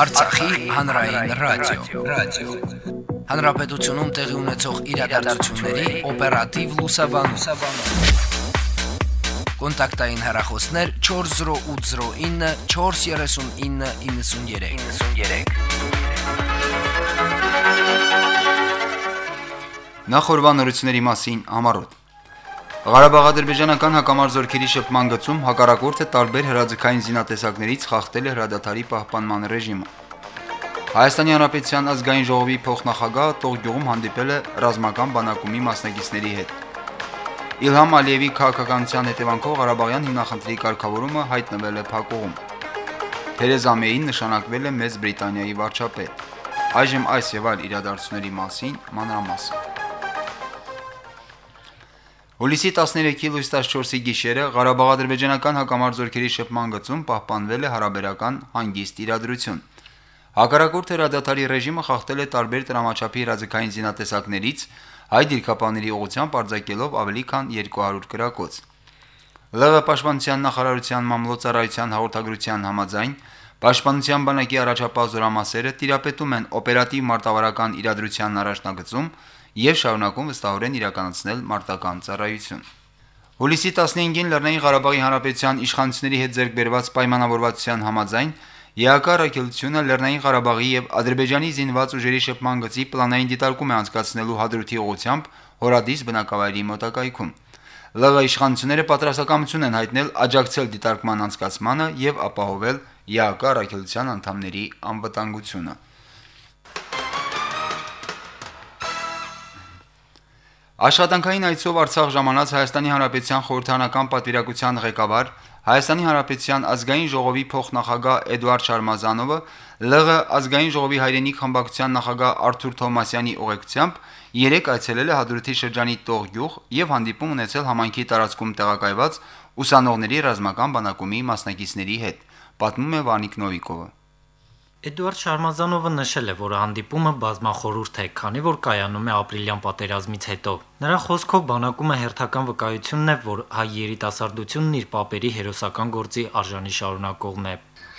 Արցախի հանրային ռադիո, ռադիո։ Հանրապետությունում տեղի ունեցող իրադարձությունների օպերատիվ լուսաբանում։ Կոնտակտային հեռախոսներ 40809 43993։ 93։ Նախորbanությունների մասին համառոտ Ղարաբաղ-ադրբեջանական հակամարձօրքերի շփման գծում հակառակորդը տարբեր հրաձգային զինատեսակներից խախտել է հրադադարի պահպանման ռեժիմը։ Հայաստանի Հանրապետության ազգային ժողովի փոխնախագահը Տողգյուղում հանդիպել է ռազմական բանակումի մասնակիցների հետ։ Իլհամ Ալիևի քաղաքականության հետևանքով Ղարաբաղյան հիմնախնդրի կարգավորումը հայտնվել է փակուղում։ Թերեզա Մեյին նշանակվել է Մեծ Բրիտանիայի վարչապետ։ Այժմ այս եւ այլ իրադարձությունների մասին մանրամասն։ Հուլիսի 13-ի լույս 14-ի գիշերը Ղարաբաղ-ադրբեջանական հակամարձօրքերի շփման գծում պահպանվել է հարաբերական հանգիստ իրադրություն։ Հակառակորդ հրադադարի ռեժիմը խախտել է տարբեր տրամաչափի հրաձգային զինատեսակներից հայ դիրքապանների ուղությամբ արձակելով ավելի քան 200 գրակոց։ ԼՂ պաշտպանության նախարարության մամլոյցարայության հաղորդագրության համաձայն Պաշտպանության բանակի առաջապահ զորամասերը տիրապետում են օպերատիվ մարտավարական իրադրության առաջնագծում եւ շարունակում վստահորեն իրականացնել մարտական ծառայություն։ Հուլիսի 15-ին Լեռնային Ղարաբաղի Հանրապետության իշխանությունների հետ ձեռք բերված պայմանավորվածության համաձայն ԵԱԿ առաքելությունը Լեռնային Ղարաբաղի եւ Ադրբեջանի զինված ուժերի շփման գծի պլանային դիտարկում է անցկացնելու հադրութի ուղղությամբ Հորադիս բնակավայրի մոտակայքում։ ԼՂ իշխանությունները պատրաստակամություն են հայտնել աջակցել դիտարկման անցկացմանը եւ ապահովել ԵԱԿ առաքելության անդամների անվտանգությունը։ Աշխատանքային այցով Արցախ ժամանած Հայաստանի Հանրապետության խորհրդարանական պատվիրակության ղեկավար Հայաստանի Հանրապետության ազգային ժողովի փոխնախագահ Էդուարդ Շարմազանովը ԼՂ ազգային ժողովի հայրենիք խմբակցության նախագահ Արթուր Թոմասյանի ուղեկցությամբ երեք այցելել է Հադրութի շրջանի Տողգյուղ եւ հանդիպում ունեցել համայնքի տարածքում տեղակայված ուսանողների ռազմական բանակումի մասնակիցների հետ, պատմում է Վանիկ Նովիկովը։ Էդուարդ Շարմազանովը նշել է, որ հանդիպումը բազմախորհուրդ է, քանի որ կայանում է ապրիլյան պատերազմից հետո։ Նրա խոսքով բանակումը հերթական վկայությունն է, որ հայ երիտասարդությունն իր papերի հերոսական գործի արժանի շարունակողն է։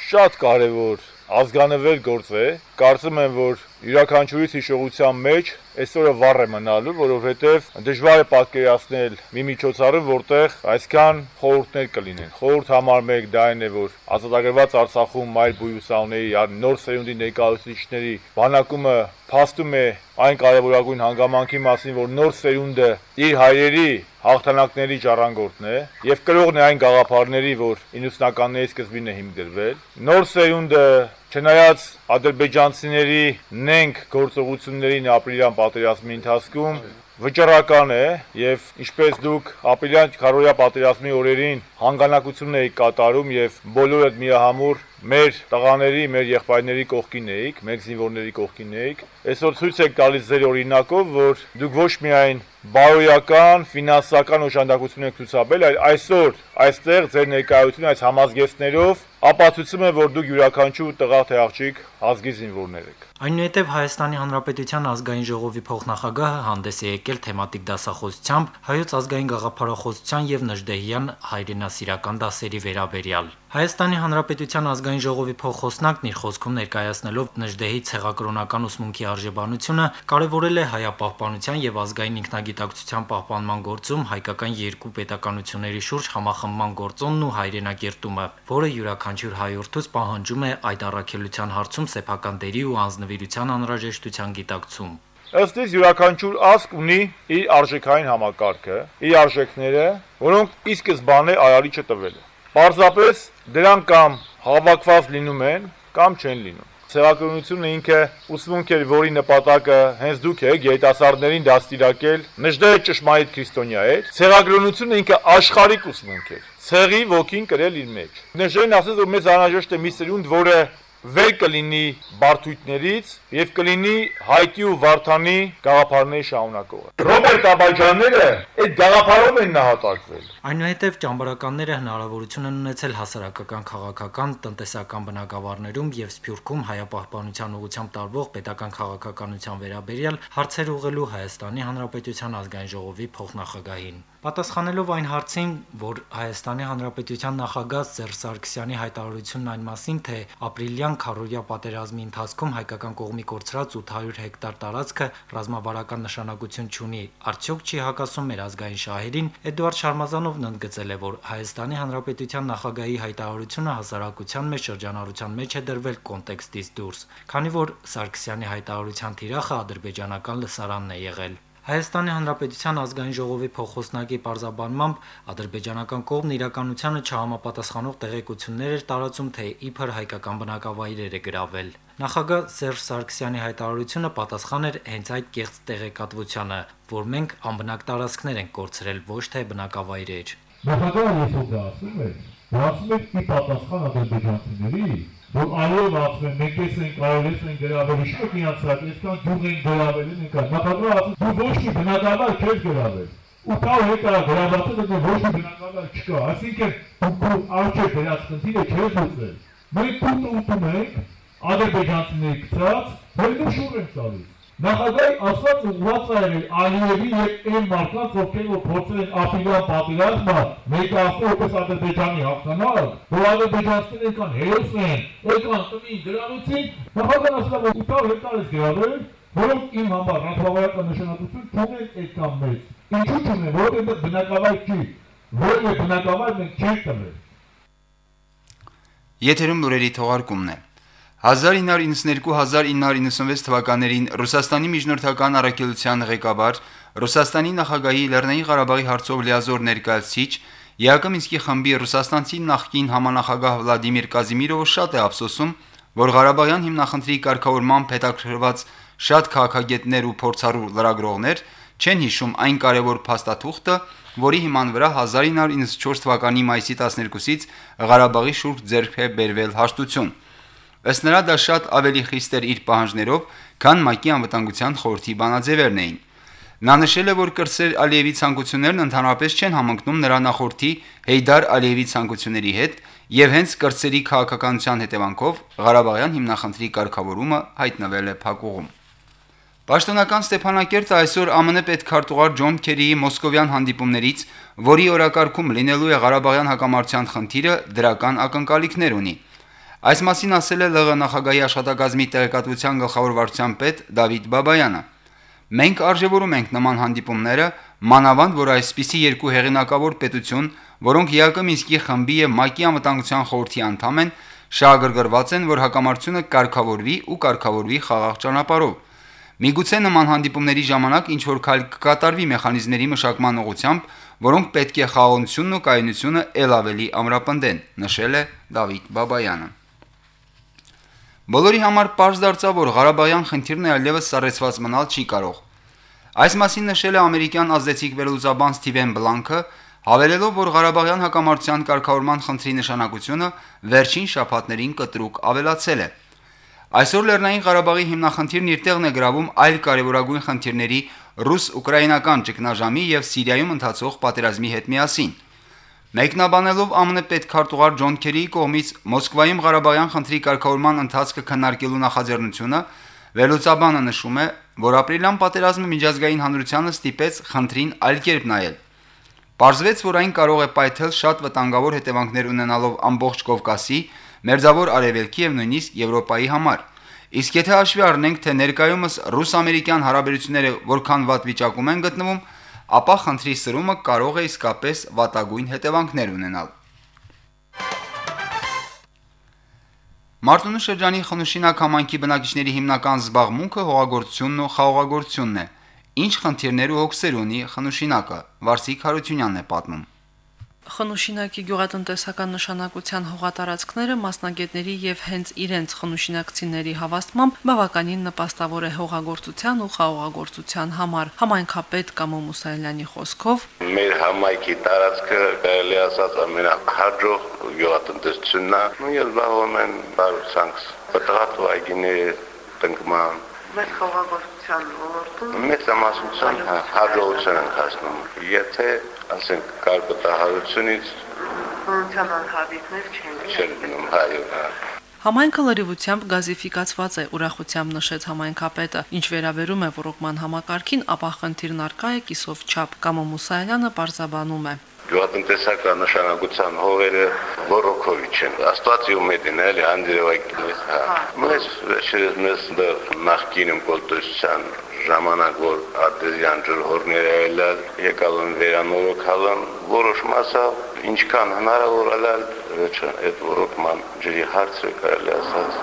Շատ կարևոր ազգանվեր գործ է։ Կարծում եմ, որ յուրաքանչյուրի հիշողության մեջ այսօրը վառ է մնալու, որովհետև դժվար է պատկերացնել մի միջոցառում, որտեղ այսքան խորհուրդներ կլինեն։ Խորհուրդ համար 1 դա այն է, որ ազատագրված Արցախում մայր բույուսանների նոր սերունդի ներկայացուցիչների բանակումը փաստում է այն կարևորագույն հանգամանքի մասին, որ նոր սերունդը իր հայերի հաղթանակների ժառանգորդն է եւ կրողն է այն գաղափարների, որ 90-ականների սկզբին է հիմնադրվել։ Նոր սերունդը Չնայած ադրբեջանցիների նենք գործողություններին ապրիլյան պատերազմի ընթացքում վճռական է եւ ինչպես դուք ապրիլյան քարոյա պատերազմի օրերին հանգանակություն եք կատարում եւ բոլորդ միահամուռ մեր տղաների, մեր եղբայրների կողքին էիք, մեր զինվորների կողքին էիք։ Այսօր ցույց եք տալիս ձեր օրինակով, որ դուք ոչ միայն բարոյական, ֆինանսական օժանդակություն եք ցուցաբերել, այլ այսօր այստեղ ձեր ներկայությունը այս համազգեստներով ապացուցում է, որ դուք յուրաքանչյուր տղա թե աղջիկ ազգի զինվորներ եք։ Այնուհետև Հայաստանի Հանրապետության ազգային ժողովի փոխնախագահը հանդես է եկել թեմատիկ դասախոսությամբ հայոց ազգային գաղափարախոսության եւ Նժդեհյան հայրենասիրական դասերի վերաբերյալ։ Հայաստանի Հանրապետության ազգային ժողովի փոխոսնակն իր խոսքում ներկայացնելով Նժդեհի ցեղակրոնական ուսմունքի արժեբանությունը կարևորել է հայապահպանության եւ ազգային ինքնագիտակցության պահպանման գործում հայկական երկու պետականությունների շուրջ համախմբման գործոնն ու հայրենակերտումը, որը յուրաքանչյուր հայորդուց պահանջում է այդ առաքելության հարցում սեփական դերի ու անznվիրության անհրաժեշտության գիտակցում։ Ըստ իս յուրաքանչյուր ազգ ունի իր արժեքային համակարգը, իր արժեքները, որոնք ի սկզբանե արարիչը տվել է։ Պարզապես դրանք կամ հավաքված լինում են, կամ չեն լինում։ Ցեղակրոնությունը ինքը ուսմունք էր, որի նպատակը հենց դուք եք երիտասարդներին դաստիարակել, նժդե ճշմարիտ քրիստոնյա էր։ Ցեղակրոնությունը ինքը աշխարհիկ ուսմունք էր։ Ցեղի ոգին կրել իր մեջ։ Նժդեն ասես որ մեզ անհրաժեշտ է մի սերունդ, որը վեր կլինի բարթույթներից եւ կլինի Հայկի ու Վարդանի գաղափարների շահունակողը։ Ռոբերտ Աբաջանները այդ գաղափարով են նահատակվել։ Այնուհետև ճամբարականները հնարավորություն են ունեցել հասարակական, քաղաքական, տնտեսական բնակավարներում եւ Սփյուռքում հայապահպանության ուղղությամբ տարվող պետական քաղաքականության վերաբերյալ հարցեր ուղղելու Հայաստանի Հանրապետության ազգային ժողովի փոխնախագահին։ Պատասխանելով այն հարցին, որ Հայաստանի Հանրապետության նախագահ Սերժ Սարգսյանի հայտարարությունն այն մասին, թե ապրիլյան քարորիա պատերազմի ընթացքում հայկական կողմի կորցրած 800 հեկտար տարածքը ռազմավարական նշանակություն չունի, արդյոք չի հակասում մեր ազգային շահերին, Էդուարդ Շարմազանովն ընդգծել է, որ Հայաստանի Հանրապետության նախագահի հայտարարությունը հասարակության մեջ շրջանառության մեջ է դրվել կոնտեքստից դուրս, քանի որ Սարգսյանի հայտարարության թիրախը ադրբեջանական լսարանն է եղել։ Հայաստանի Հանրապետության ազգային ժողովի փոխոսնակի պարզաբանմամբ ադրբեջանական կողմն իրականությանը չհամապատասխանող տեղեկություններ էր տարածում, թե իբր հայկական բնակավայրեր է գրավել։ Նախագահ Սերժ Սարգսյանի հայտարարությունը պատասխան էր հենց այդ կեղծ տեղեկատվությանը, որ մենք անբնակ տարածքներ ենք կորցրել, ոչ թե բնակավայրեր։ Նախագահը ուզում ասում եմ, ասում ի պատասխան ադրբեջանցիների որ այով ասում են, մենք ես ենք կարել, ես ենք գրավել, եք իրանցած, այսքան գյուղ ենք գրավել, ենք կա։ Նախագահը ասում, դու ոչ մի բնակավար չես գրավել։ Ու կա հետա գրավացել դու ոչ մի բնակավար չկա։ Այսինքն դու արջե դրած խնդիրը չես լուծել։ Մենք դու ուտում ենք ադրբեջանցիների գծած, որ դու շուռ ենք տալիս։ Նախագահի ասված ուղղված է Ալիևի եւ այն մարդկանց, ովքեր որ փորձել են ապիրան պատերազմը, ներկայացնել որպես Ադրբեջանի հաղթանակ, որ ադրբեջանցիները կան հերոս են, եկան տնին դրանուցին, նախագահն ասել որ 8 հեկտար է գրավել, որոնք իմ համար ռազմավարական նշանակություն չունեն այդքան մեծ։ Ինչու չունեն, որովհետեւ բնակավայր չի, որը բնակավայր մենք չենք տվել։ Եթերում լուրերի թողարկումն է։ 1992-1996 թվականներին Ռուսաստանի միջնորդական առաքելության ղեկավար, Ռուսաստանի նախագահի Լեռնային Ղարաբաղի հարցով լիազոր ներկայացուցիչ Յակոմինսկի խմբի ռուսաստանցի նախկին համանախագահ Վլադիմիր Կազիմիրովը շատ է ափսոսում, որ Ղարաբաղյան հիմնախնդրի կարգավորման հետաքրքրված շատ քաղաքագետներ ու փորձառու լրագրողներ չեն հիշում այն կարևոր փաստաթուղթը, որի հիման վրա 1994 թվականի մայիսի 12-ից Ղարաբաղի շուրջ ձեռք է բերվել հաշտություն։ Ըստ նրա դա շատ ավելի խիստ էր իր պահանջներով, քան ՄԱԿ-ի անվտանգության խորհրդի բանաձևերն էին։ Նա նշել է, որ կրսեր Ալիևի ցանկություններն ընդհանրապես չեն համընկնում նրա նախորդի Հեյդար Ալիևի ցանկությունների հետ, եւ հենց կրսերի քաղաքականության հետևանքով Ղարաբաղյան հիմնախնդրի կարգավորումը հայտնվել է փակուղում։ Պաշտոնական Ստեփանակերտը այսօր ԱՄՆ պետքարտուղար Ջոն Քերիի մոսկովյան հանդիպումներից, որի օրակարգում լինելու է Ղարաբաղյան հակամարտության խնդիրը, դրական ակնկալիքներ ունի։ Այս մասին ասել է ԼՂ նախագահի աշխատակազմի տեղեկատվության գլխավոր վարչության պետ Դավիթ Բաբայանը։ Մենք արժևորում ենք նման հանդիպումները, մանավանդ որ այսպիսի երկու հեղինակավոր պետություն, որոնք ԵԱԿ Մինսկի խմբի եւ ՄԱԿ-ի անվտանգության խորհրդի անդամ են, շահագրգռված են, որ հակամարտությունը կարգավորվի ու կարգավորվի խաղաղ ճանապարհով։ Միգուցե նման հանդիպումների ժամանակ ինչ որ կատարվի մեխանիզմների մշակման ուղղությամբ, որոնք պետք է խաղաղությունն ու կայունությունը ել ավելի ամրապնդեն, նշել է Դավիթ Բաբայանը։ Բոլորի համար པարզ դարձավ, որ Ղարաբաղյան խնդիրն այլևս սառեցված մնալ չի կարող։ Այս մասին նշել է ամերիկյան ազդեցիկ վերլուծաբան Սթիվեն Բլանկը, հավելելով, որ Ղարաբաղյան հակամարտության կարգավորման խնդրի նշանակությունը վերջին շաբաթներին կտրուկ ավելացել է։ Այսօր Լեռնային Ղարաբաղի հիմնախնդիրն իր տեղն է գրավում այլ կարևորագույն խնդիրների ռուս-ուկրաինական ճգնաժամի եւ Սիրիայում ընթացող պատերազմի հետ միասին։ Մեկնաբանելով ԱՄՆ պետքարտուղար Ջոն Քերիի կողմից Մոսկվայում Ղարաբաղյան խնդրի կարգավորման ընթացքը քննարկելու նախաձեռնությունը, վերլուծաբանը նշում է, որ ապրիլյան պատերազմը միջազգային հանրությանը ստիպեց խնդրին այլ կերպ նայել։ Պարզվեց, որ այն կարող է պայթել շատ վտանգավոր հետևանքներ ունենալով ամբողջ Կովկասի, Մերձավոր Արևելքի եւ նույնիսկ Եվրոպայի համար։ Իսկ եթե հաշվի առնենք, թե ներկայումս ռուս-ամերիկյան հարաբերությունները որքան վատ վիճակում են գտնվում, ապա խնդրի սրումը կարող է իսկապես վատագույն հետևանքներ ունենալ։ Մարտունու շրջանի Խնուշինակ համայնքի բնակիչների հիմնական զբաղմունքը հողագործությունն ու խաղողագործությունն է։ Ինչ խնդիրներ ու հոգսեր ունի Խնուշինակը, Վարսիկ Հարությունյանն է պատմում։ Խնուշինակի գյուղատնտեսական նշանակության հողատարածքները մասնագետների եւ հենց իրենց խնուշինակցիների հավաստմամբ բավականին նպաստավոր է հողագործության ու խաղողագործության համար։ Համայնքապետ Կամո Մուսայելյանի խոսքով մեր համայնքի տարածքը կարելի ասած ամենահաջող գյուղատնտեսությունն է։ Ու ելբաղում են բարուսանքս, պատղատու այգիների տնկման մեր խաղաղության ոլորտում մեծ ամասության հաջողություն են հասնում։ Եթե ասենք կարգոտահարությունից հանրության անհավիտներ չեն չեն գնում հայը։ Համայնքը լրիվությամբ գազիֆիկացված է, ուրախությամբ նշեց համայնքապետը։ Ինչ վերաբերում է ռոռոկման համակարգին, ապա խնդիրն արկա է կիսով չափ։ Կամո Մուսայելյանը բարձաբանում է. Գյուղատնտեսական նշանակության հողերը Բորոկովիչ են։ Աստվածի ումեդին էլի անդրեվայ։ Մեզ վերջերս մեզ նախկինում կոլտոսյան ժամանակ որ արտեզյան ջրհորները ելալ եկալն վերանորոգալն որոշ մասը ինչքան հնարավոր վերջը այդ ռոկման ջրի հարցը կարելի ասած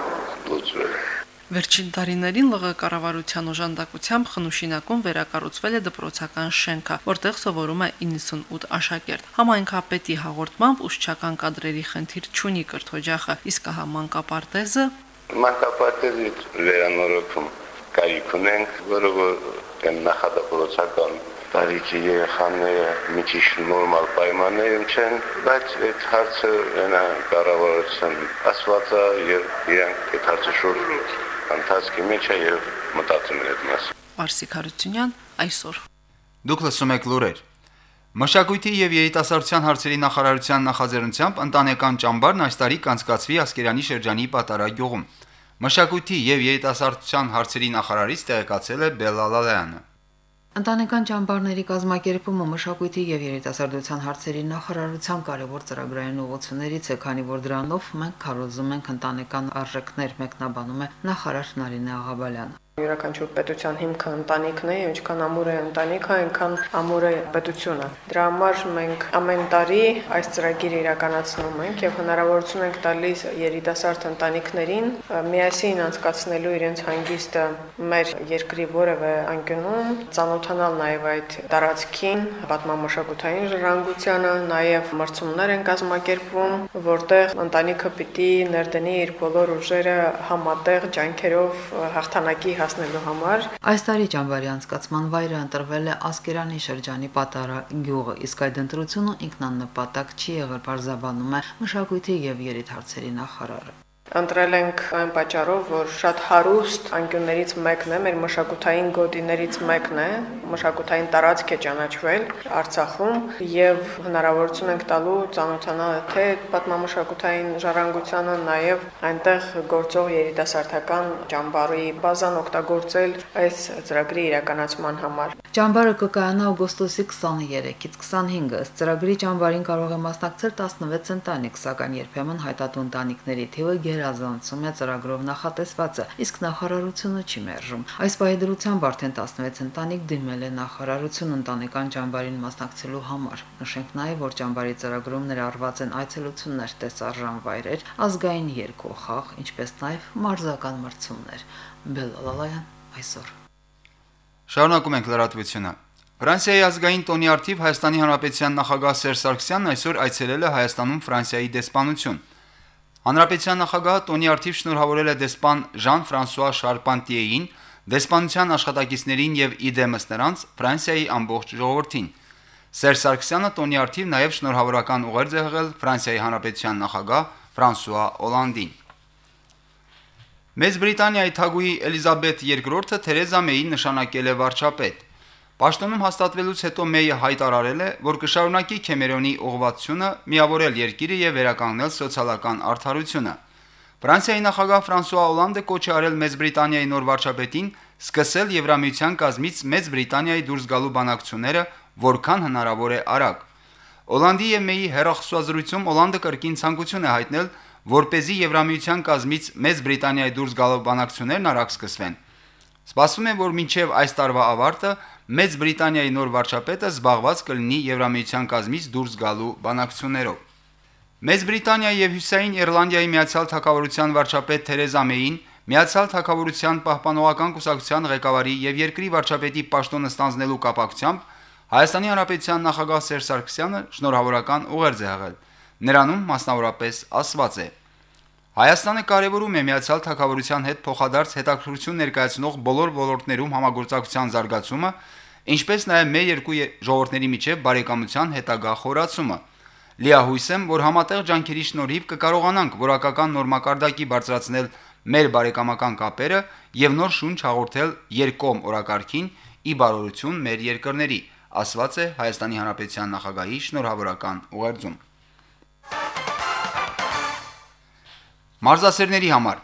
լուծվել Վերջին տարիներին ԼՂ կառավարության օժանդակությամբ Խնուշինակում վերակառուցվել է դպրոցական շենքը, որտեղ սովորում է 98 աշակերտ։ Համայնքապետի հաղորդմամբ ուշչական կադրերի խնդիր չունի կրթօջախը, իսկ հա մանկապարտեզը մանկապարտեզի վերանորոգում կարիք ունենք, որը որ նախադպրոցական տարիքի երեխաները միջիշ նորմալ պայմաններում չեն, բայց այդ հարցը նա կառավարության ասված է եւ իրանք այդ հարցը շուրջ ընթացքի մեջ է եւ մտածում են այդ մասին։ Արսիկ Հարությունյան այսօր Դուք լսում եք լուրեր։ Մշակույթի եւ երիտասարդության հարցերի նախարարության նախաձեռնությամբ ընտանեկան ճամբարն այս տարի կանցկացվի Ասկերանի շրջանի Պատարագյուղում։ Մշակույթի եւ երիտասարդության հարցերի նախարարից տեղեկացել է Բելալալյանը։ Ընտանեկան ճամբարների կազմակերպումը մշակույթի եւ երիտասարդության հարցերի նախարարության կարևոր ծրագրային ուղղություններից է, քանի որ դրանով մենք քարոզում ենք ընտանեկան արժեքներ, մեկնաբանում է նախարար Նարինե Աղաբալյանը։ Յուրաքանչյուր պետության հիմքը ընտանիքն է, ինչքան ամուր է ընտանիքը, այնքան ամուր է պետությունը։ Դրա համար մենք ամեն տարի այս ծրագիրը իրականացնում ենք եւ հնարավորություն ենք տալիս երիտասարդ ընտանիքներին միասին անցկացնելու իրենց հանգիստը մեր երկրի որևէ անկյունում, ծանոթանալ նաեւ այդ տարածքին, պատմամշակութային ժառանգությանը, նաեւ մրցումներ են կազմակերպվում, որտեղ ընտանիքը պիտի ներդնի իր բոլոր ուժերը համատեղ ջանքերով հաղթանակի հասնելու համար։ Այս տարի ճամբարի անցկացման վայրը ընտրվել է Ասկերանի շրջանի Պատարա գյուղը, իսկ այդ ընտրությունը ինքնանպատակ չի եղել, բարձաբանում է մշակույթի եւ երիտասարդների նախարարը։ Ընտրել ենք այն պատճառով, որ շատ հարուստ անկյուններից մեկն է, մեր մշակութային գոտիներից մեկն է, մշակութային տարածք է ճանաչվել Արցախում եւ հնարավորություն ենք տալու ծանոթանալ թե պատմամշակութային ժառանգությանը, նաեւ այնտեղ գործող երիտասարդական ճամբարի բազան օգտագործել այս ծրագրի իրականացման համար։ Ճամբարը կկայանա օգոստոսի 23-ից 25-ը։ Ըստ ծրագրի ճամբարին կարող է մասնակցել 16 ընտանիք, սակայն երբեմն հայտատու ընտանիքների թիվը գերազանցում է ծրագրով նախատեսվածը, իսկ նախարարությունը չի մերժում։ Այս պայդրությամբ արդեն 16 ընտանիք դիմել է նախարարություն ընտանեկան ճամբարին մասնակցելու համար։ Նշենք նաև, որ ճամբարի ծրագրում ներառված են այցելություններ, տեսարժան վայրեր, ազգային երկու խաղ, ինչպես նաև մարզական մրցումներ։ Բելալալայան այսօր Շարունակում ենք լրատվությունը։ Ֆրանսիայի ազգային տոնի արդիվ Հայաստանի Հանրապետության նախագահ Սերժ Սարգսյանն այսօր այցելել է Հայաստանում Ֆրանսիայի դեսպանություն։ Հանրապետության նախագահը տոնի արդիվ շնորհավորել է դեսպան Ժան-Ֆրանսուଆ Շարպանտիեին, դեսպանության աշխատակիցներին եւ իդեմս նրանց Ֆրանսիայի ամբողջ ժողովրդին։ Սերժ Սարգսյանը տոնի արդիվ նաեւ շնորհավորական ուղերձ է հղել Ֆրանսիայի Հանրապետության նախագահ Ֆրանսուଆ Օլանդին։ Մեծ Բրիտանիայի թագուհի Էլիզաբեթ II-ը Թերեզա Մեյին նշանակել է վարչապետ։ Պաշտոնում հաստատվելուց հետո Մեյը հայտարարել է, որ կշարունակի Քեմերոնի ուղղվածությունը միավորել երկիրը եւ վերականգնել սոցիալական արդարությունը։ Ֆրանսիայի նախագահ Ֆրանսուଆ Օլանդը կոչ է արել Մեծ Բրիտանիայի նոր վարչապետին սկսել Եվրամիության կազմից Մեծ Բրիտանիայի դուրս գալու բանակցությունները, որքան հնարավոր է արագ։ Օլանդի եւ Մեյի հերախոսազրույցում Օլանդը կրկին ցանկություն է հայտնել, որ เป զի Եվրամիության կազմից Մեծ Բրիտանիայի դուրս գալու բանակցություններն արագ սկսվեն։ Սպասվում է, որ մինչև այս տարվա ավարտը Մեծ Բրիտանիայի նոր վարչապետը զբաղված կլինի Եվրամիության կազմից դուրս գալու բանակցություններով։ Մեծ Բրիտանիայի եւ Հյուսային Իռլանդիայի Միացյալ Թագավորության վարչապետ Թերեզա Մեյին Միացյալ Թագավորության պահպանողական կուսակցության ղեկավարի եւ երկրի վարչապետի պաշտոնը ստանձնելու կապակցությամբ Հայաստանի Հանրապետության նախագահ Սերժ Սարգսյանը շնորհավորական ուղերձ է հղել։ Նրանում մասնավորապես ասված է. Հայաստանը կարևորում է Միացյալ Թագավորության հետ փոխադարձ հետաքրքրություն ներկայացնող բոլոր ոլորտներում համագործակցության զարգացումը, ինչպես նաև մեր երկու ժողովուրդների միջև բարեկամության հետագա խորացումը։ Լիահույս եմ, որ համատեղ ջանքերի շնորհիվ կկարողանանք որակական նորմակարգի բարձրացնել մեր բարեկամական կապերը եւ նոր շունչ հաղորդել երկկողմ օրակարգին՝ ի բարօրություն մեր երկրների, ասված է Հայաստանի Հանրապետության նախագահի շնորհավորական ուղերձում։ Մարզասերների համար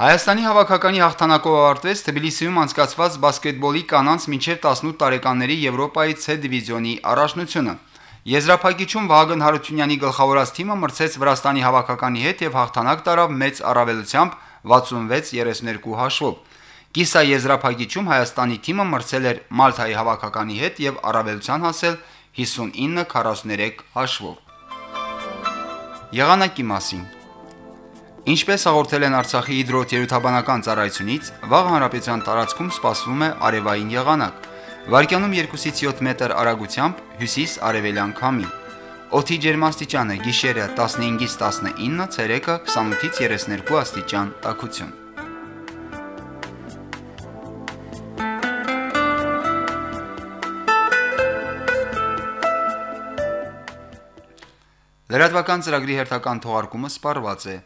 Հայաստանի հավաքականի հաղթանակով ավարտվեց Թբիլիսիում անցկացված բասկետբոլի կանանց մինչև 18 տարեկանների Եվրոպայի C դիվիզիոնի առաջնությունը։ Եզրափակիչում Վահագն Հարությունյանի գլխավորած թիմը մրցեց Վրաստանի հավաքականի հետ եւ հաղթանակ տարավ մեծ առավելությամբ 66-32 հաշվով։ Կիսա եզրափակիչում Հայաստանի թիմը մրցել էր Մալթայի հավաքականի հետ եւ առավելության հասել 59-43 հաշվով։ Եղանակի մասին Ինչպես հաղորդել են Արցախի հիդրոթերապևտաբանական ծառայությունից, վաղ հանրապետության տարածքում սպասվում է արևային եղանակ։ Վարկյանում 2-ից 7 մետր արագությամբ հյուսիս-արևելյան քամի։ Օդի ջերմաստիճանը՝ գիշերը 15-ից 19, ցերեկը 28-ից 32 աստիճան տաքություն։ Լրատվական ծրագրի հերթական թողարկումը սպառված է։